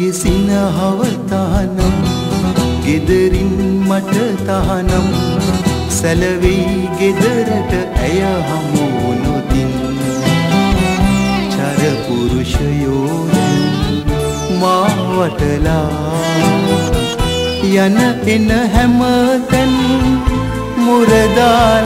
ඇගේ සිනහව තහනම් ගෙදරින් මට තහනම් සැලවෙයි ගෙදරට ඇය හමුුණොතින් චරපුරුෂයෝ මාවටලා යන එන හැමතැන් මුරදාලා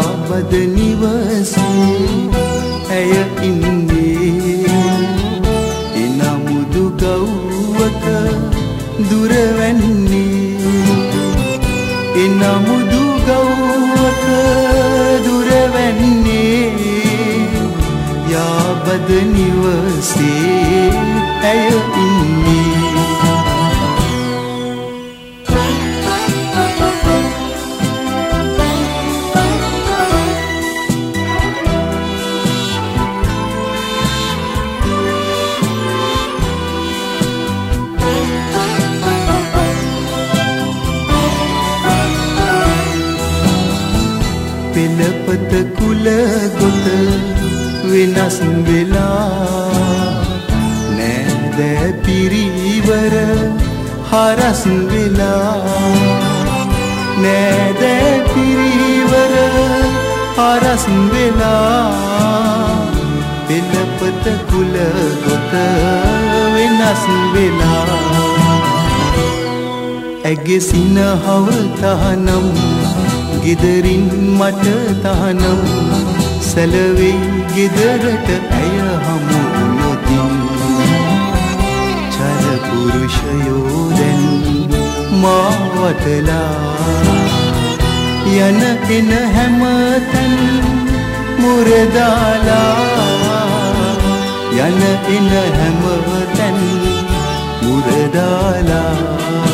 යාබද නිවසේ ඇය ඉන්නේ. එනමුදු ගෞවක දුරවැන්නේ. එනමුදු ගෞවක දුරවැන්නේ. යාබද නිවසේ ඇය ඉන්නේ. පෙළපත කුල ගොත වෙනස් වෙලා නෑදෑ පිරිවර හරස් වෙලා? නෑදෑ පිරිවර හරස් වෙලා? පෙළපත කුල ගොත වෙනස් වෙලා? ඇගේ සිනහව තහනම් ගෙදරින් මට තහනම්. සැලවෙයි ගෙදරට ඇය හමුුණොතින් චරපුරුෂයෝ දැන් මාවටලා යන එන හැමතැන් මුරදාලා. යන එන හැමතැන් මුරදාලා.